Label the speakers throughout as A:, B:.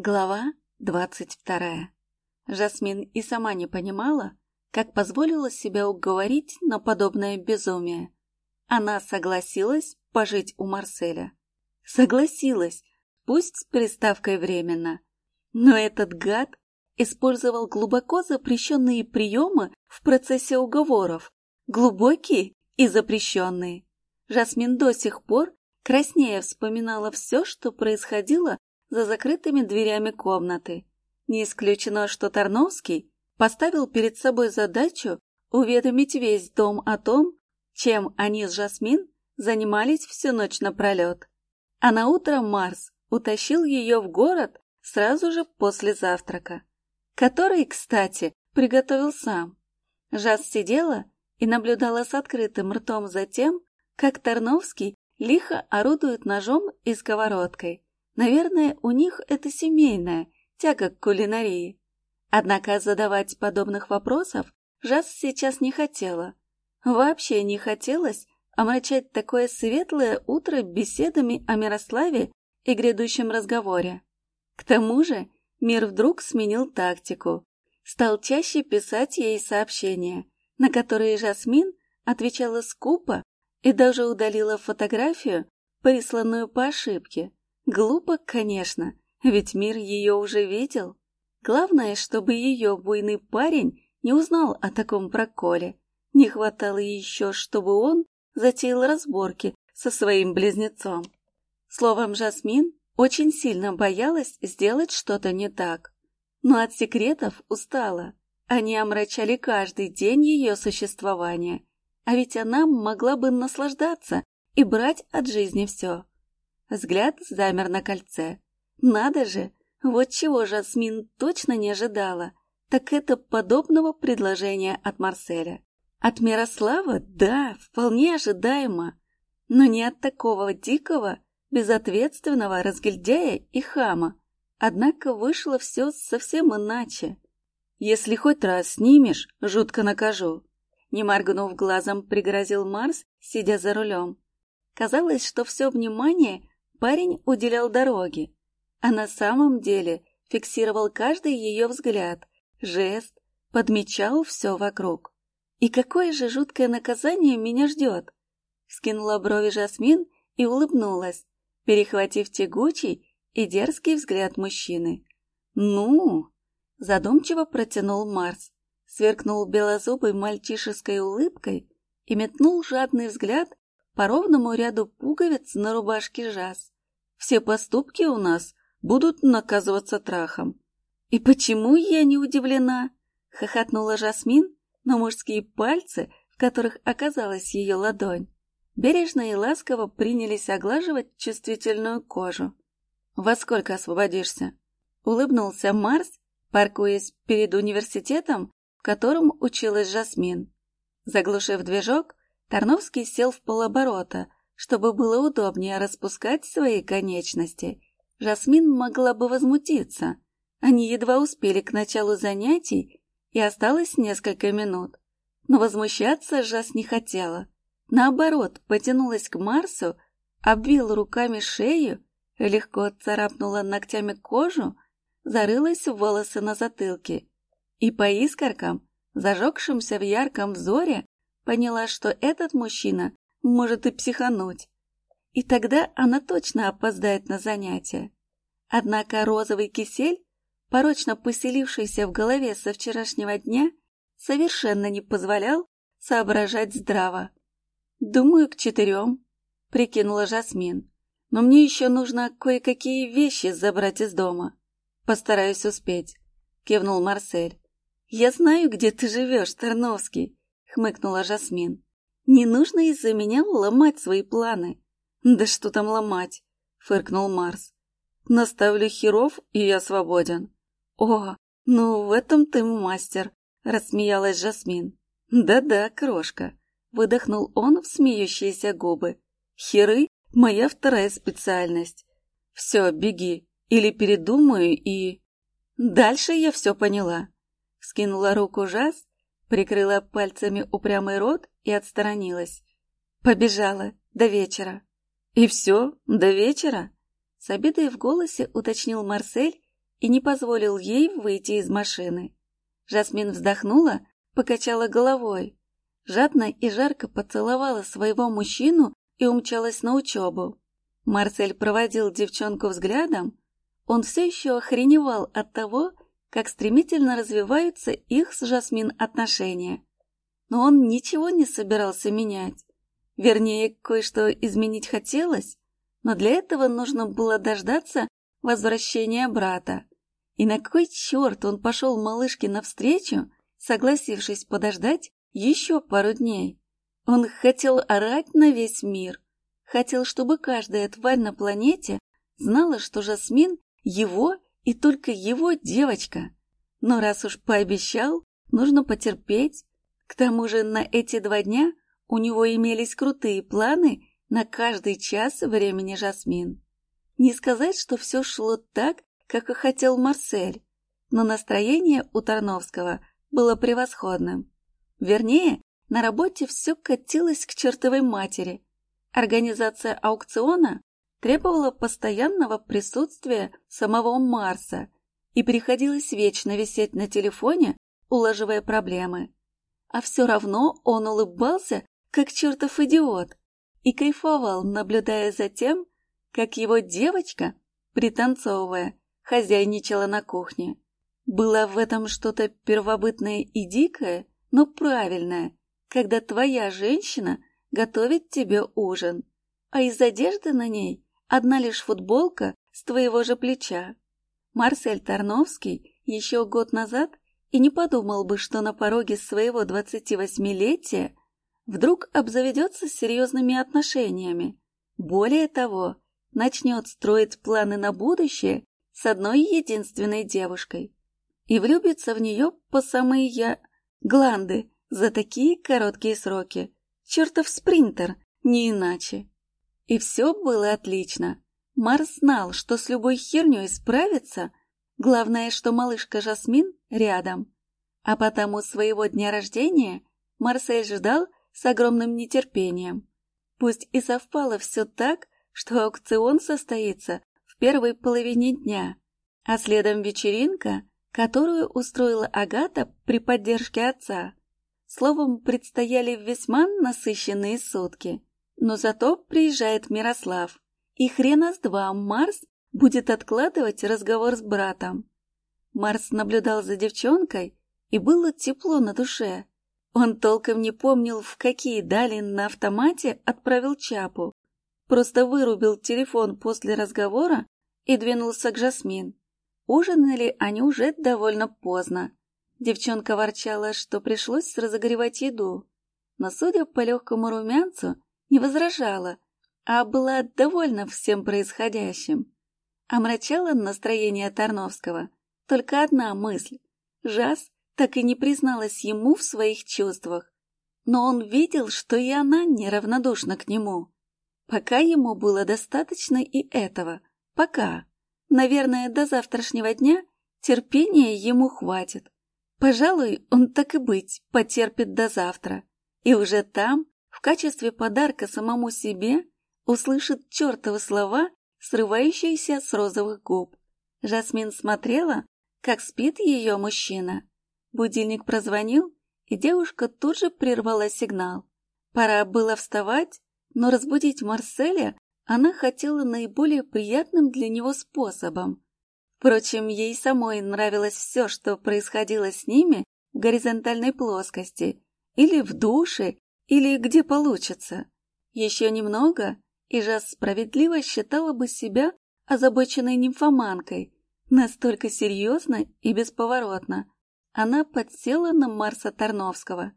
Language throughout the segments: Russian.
A: Глава двадцать вторая. Жасмин и сама не понимала, как позволила себя уговорить на подобное безумие. Она согласилась пожить у Марселя. Согласилась, пусть с приставкой «временно». Но этот гад использовал глубоко запрещенные приемы в процессе уговоров. Глубокие и запрещенные. Жасмин до сих пор краснее вспоминала все, что происходило за закрытыми дверями комнаты. Не исключено, что Тарновский поставил перед собой задачу уведомить весь дом о том, чем они с Жасмин занимались всю ночь напролет. А на утро Марс утащил ее в город сразу же после завтрака, который, кстати, приготовил сам. Жас сидела и наблюдала с открытым ртом за тем, как Тарновский лихо орудует ножом и сковородкой, Наверное, у них это семейная, тяга к кулинарии. Однако задавать подобных вопросов Жас сейчас не хотела. Вообще не хотелось омрачать такое светлое утро беседами о Мирославе и грядущем разговоре. К тому же мир вдруг сменил тактику. Стал чаще писать ей сообщения, на которые Жасмин отвечала скупо и даже удалила фотографию, присланную по ошибке. Глупо, конечно, ведь мир ее уже видел. Главное, чтобы ее буйный парень не узнал о таком проколе. Не хватало еще, чтобы он затеял разборки со своим близнецом. Словом, Жасмин очень сильно боялась сделать что-то не так. Но от секретов устала. Они омрачали каждый день ее существования. А ведь она могла бы наслаждаться и брать от жизни все. Взгляд замер на кольце. Надо же, вот чего Жасмин точно не ожидала, так это подобного предложения от Марселя. От Мирослава, да, вполне ожидаемо, но не от такого дикого, безответственного разгильдяя и хама. Однако вышло все совсем иначе. «Если хоть раз снимешь, жутко накажу», не моргнув глазом, пригрозил Марс, сидя за рулем. Казалось, что все внимание Парень уделял дороге, а на самом деле фиксировал каждый ее взгляд, жест, подмечал все вокруг. И какое же жуткое наказание меня ждет? Скинула брови Жасмин и улыбнулась, перехватив тягучий и дерзкий взгляд мужчины. «Ну!» — задумчиво протянул Марс, сверкнул белозубой мальчишеской улыбкой и метнул жадный взгляд по ровному ряду пуговиц на рубашке Жас. Все поступки у нас будут наказываться трахом. И почему я не удивлена? Хохотнула Жасмин, но мужские пальцы, в которых оказалась ее ладонь, бережно и ласково принялись оглаживать чувствительную кожу. «Во сколько освободишься?» Улыбнулся Марс, паркуясь перед университетом, в котором училась Жасмин. Заглушив движок, Тарновский сел в полоборота, чтобы было удобнее распускать свои конечности. Жасмин могла бы возмутиться. Они едва успели к началу занятий, и осталось несколько минут. Но возмущаться Жас не хотела. Наоборот, потянулась к Марсу, обвила руками шею, легко царапнула ногтями кожу, зарылась в волосы на затылке. И по искоркам, зажегшимся в ярком взоре, поняла, что этот мужчина может и психануть. И тогда она точно опоздает на занятия. Однако розовый кисель, порочно поселившийся в голове со вчерашнего дня, совершенно не позволял соображать здраво. «Думаю, к четырем», — прикинула Жасмин. «Но мне еще нужно кое-какие вещи забрать из дома. Постараюсь успеть», — кивнул Марсель. «Я знаю, где ты живешь, Тарновский», — хмыкнула Жасмин. «Не нужно из-за меня ломать свои планы». «Да что там ломать?» — фыркнул Марс. «Наставлю херов, и я свободен». «О, ну в этом ты мастер», — рассмеялась Жасмин. «Да-да, крошка», — выдохнул он в смеющиеся губы. «Херы — моя вторая специальность. Все, беги, или передумаю и...» Дальше я все поняла. Скинула руку Жас Прикрыла пальцами упрямый рот и отстранилась. Побежала. До вечера. И все? До вечера? С обидой в голосе уточнил Марсель и не позволил ей выйти из машины. Жасмин вздохнула, покачала головой, жадно и жарко поцеловала своего мужчину и умчалась на учебу. Марсель проводил девчонку взглядом. Он все еще охреневал от того, как стремительно развиваются их с Жасмин отношения. Но он ничего не собирался менять. Вернее, кое-что изменить хотелось, но для этого нужно было дождаться возвращения брата. И на кой черт он пошел малышке навстречу, согласившись подождать еще пару дней? Он хотел орать на весь мир. Хотел, чтобы каждая тварь на планете знала, что Жасмин — его и только его девочка. Но раз уж пообещал, нужно потерпеть. К тому же на эти два дня у него имелись крутые планы на каждый час времени Жасмин. Не сказать, что все шло так, как и хотел Марсель, но настроение у Тарновского было превосходным. Вернее, на работе все катилось к чертовой матери. Организация аукциона требовала постоянного присутствия самого Марса и приходилось вечно висеть на телефоне, улаживая проблемы. А все равно он улыбался, как чертов идиот, и кайфовал, наблюдая за тем, как его девочка, пританцовывая, хозяйничала на кухне. Было в этом что-то первобытное и дикое, но правильное, когда твоя женщина готовит тебе ужин, а из одежды на ней одна лишь футболка с твоего же плеча. Марсель Тарновский еще год назад и не подумал бы, что на пороге своего 28-летия вдруг обзаведется серьезными отношениями. Более того, начнет строить планы на будущее с одной единственной девушкой и влюбится в нее по самые я... гланды за такие короткие сроки. Чертов спринтер, не иначе. И все было отлично. Марс знал, что с любой херней справится, главное, что малышка Жасмин рядом. А потому своего дня рождения Марсель ждал с огромным нетерпением. Пусть и совпало все так, что аукцион состоится в первой половине дня, а следом вечеринка, которую устроила Агата при поддержке отца. Словом, предстояли весьма насыщенные сутки. Но зато приезжает Мирослав, и хрена с два Марс будет откладывать разговор с братом. Марс наблюдал за девчонкой, и было тепло на душе. Он толком не помнил, в какие дали на автомате отправил Чапу, Просто вырубил телефон после разговора и двинулся к Жасмин. Ужинали они уже довольно поздно. Девчонка ворчала, что пришлось разогревать еду, но, судя по легкому румянцу, не возражала, а была довольна всем происходящим. Омрачала настроение Тарновского только одна мысль. Жас так и не призналась ему в своих чувствах, но он видел, что и она неравнодушна к нему. Пока ему было достаточно и этого. Пока. Наверное, до завтрашнего дня терпения ему хватит. Пожалуй, он так и быть потерпит до завтра. И уже там, в качестве подарка самому себе, услышит чертовы слова, срывающиеся с розовых губ. Жасмин смотрела, как спит ее мужчина. Будильник прозвонил, и девушка тут же прервала сигнал. Пора было вставать но разбудить Марселя она хотела наиболее приятным для него способом. Впрочем, ей самой нравилось все, что происходило с ними в горизонтальной плоскости, или в душе, или где получится. Еще немного, и Жас справедливо считала бы себя озабоченной нимфоманкой, настолько серьезно и бесповоротно. Она подсела на Марса Тарновского,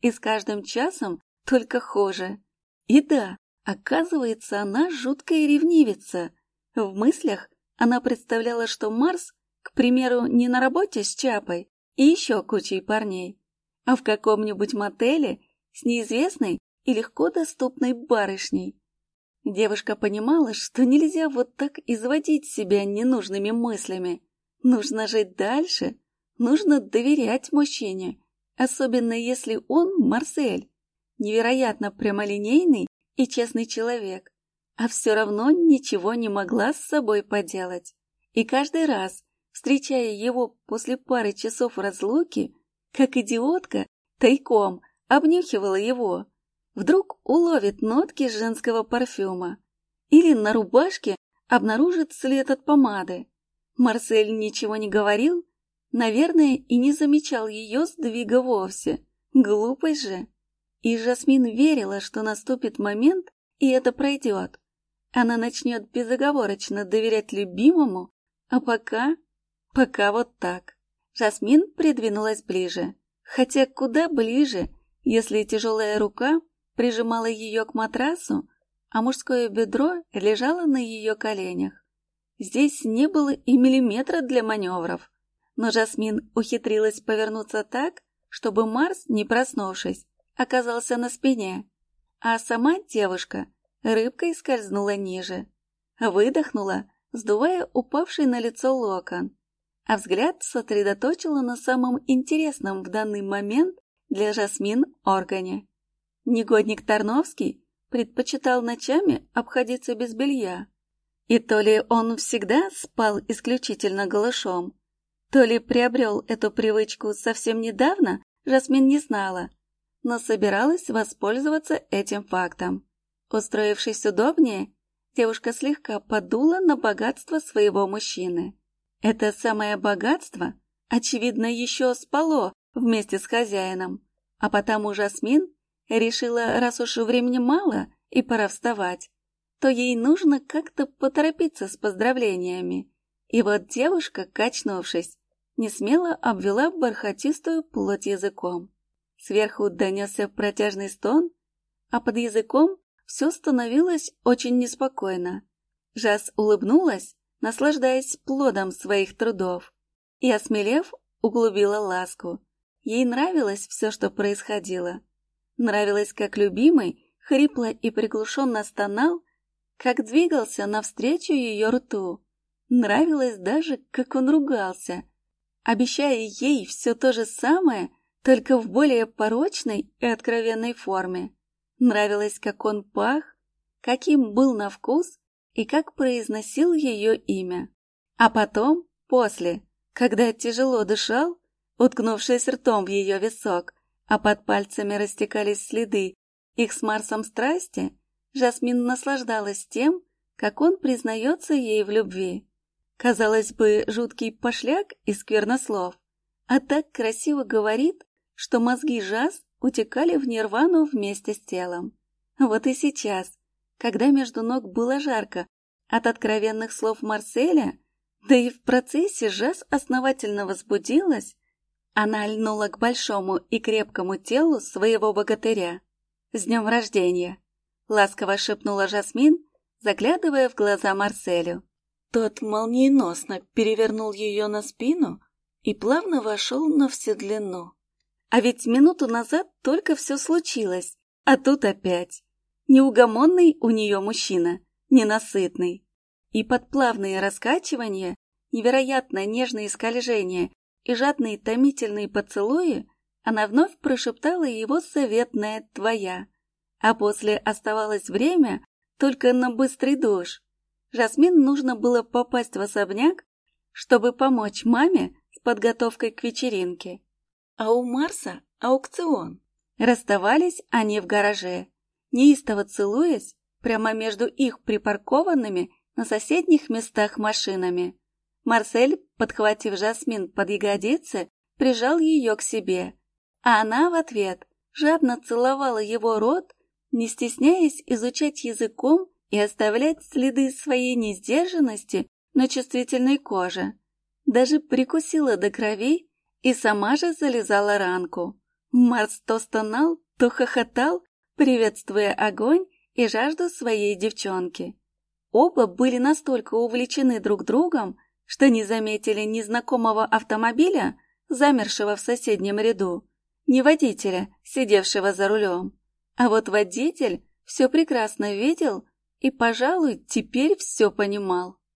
A: и с каждым часом только хуже. И да, оказывается, она жуткая ревнивица. В мыслях она представляла, что Марс, к примеру, не на работе с Чапой и еще кучей парней, а в каком-нибудь мотеле с неизвестной и легко доступной барышней. Девушка понимала, что нельзя вот так изводить себя ненужными мыслями. Нужно жить дальше, нужно доверять мужчине, особенно если он Марсель невероятно прямолинейный и честный человек, а все равно ничего не могла с собой поделать. И каждый раз, встречая его после пары часов разлуки, как идиотка, тайком обнюхивала его. Вдруг уловит нотки женского парфюма. Или на рубашке обнаружит след от помады. Марсель ничего не говорил, наверное, и не замечал ее сдвига вовсе. Глупость же. И Жасмин верила, что наступит момент, и это пройдет. Она начнет безоговорочно доверять любимому, а пока... пока вот так. Жасмин придвинулась ближе. Хотя куда ближе, если тяжелая рука прижимала ее к матрасу, а мужское бедро лежало на ее коленях. Здесь не было и миллиметра для маневров, но Жасмин ухитрилась повернуться так, чтобы Марс, не проснувшись, оказался на спине, а сама девушка рыбкой скользнула ниже. Выдохнула, сдувая упавший на лицо локон, а взгляд сосредоточила на самом интересном в данный момент для Жасмин органе. Негодник Тарновский предпочитал ночами обходиться без белья. И то ли он всегда спал исключительно голышом, то ли приобрел эту привычку совсем недавно, Жасмин не знала, но собиралась воспользоваться этим фактом. Устроившись удобнее, девушка слегка подула на богатство своего мужчины. Это самое богатство, очевидно, еще спало вместе с хозяином, а потому Жасмин решила, раз уж времени мало и пора вставать, то ей нужно как-то поторопиться с поздравлениями. И вот девушка, качнувшись, несмело обвела бархатистую плоть языком. Сверху донесся протяжный стон, а под языком все становилось очень неспокойно. Жас улыбнулась, наслаждаясь плодом своих трудов, и, осмелев, углубила ласку. Ей нравилось все, что происходило. Нравилось, как любимый хрипло и приглушенно стонал, как двигался навстречу ее рту. Нравилось даже, как он ругался, обещая ей все то же самое, только в более порочной и откровенной форме. Нравилось, как он пах, каким был на вкус и как произносил ее имя. А потом, после, когда тяжело дышал, уткнувшись ртом в ее висок, а под пальцами растекались следы их с Марсом страсти, Жасмин наслаждалась тем, как он признается ей в любви. Казалось бы, жуткий пошляк и сквернослов, а так красиво говорит, что мозги Жас утекали в нирвану вместе с телом. Вот и сейчас, когда между ног было жарко от откровенных слов Марселя, да и в процессе Жас основательно возбудилась, она льнула к большому и крепкому телу своего богатыря. «С днем рождения!» — ласково шепнула Жасмин, заглядывая в глаза Марселю. Тот молниеносно перевернул ее на спину и плавно вошел на вседлину. А ведь минуту назад только все случилось, а тут опять. Неугомонный у нее мужчина, ненасытный. И под плавные раскачивания, невероятно нежные скольжения и жадные томительные поцелуи она вновь прошептала его заветное «твоя». А после оставалось время только на быстрый душ. Жасмин нужно было попасть в особняк, чтобы помочь маме с подготовкой к вечеринке. А у Марса аукцион. Расставались они в гараже, неистово целуясь прямо между их припаркованными на соседних местах машинами. Марсель, подхватив Жасмин под ягодицы, прижал ее к себе, а она в ответ жадно целовала его рот, не стесняясь изучать языком и оставлять следы своей несдержанности на чувствительной коже. Даже прикусила до крови и сама же залезала ранку. Марс то стонал, то хохотал, приветствуя огонь и жажду своей девчонки. Оба были настолько увлечены друг другом, что не заметили ни знакомого автомобиля, замершего в соседнем ряду, ни водителя, сидевшего за рулем. А вот водитель все прекрасно видел и, пожалуй, теперь все понимал.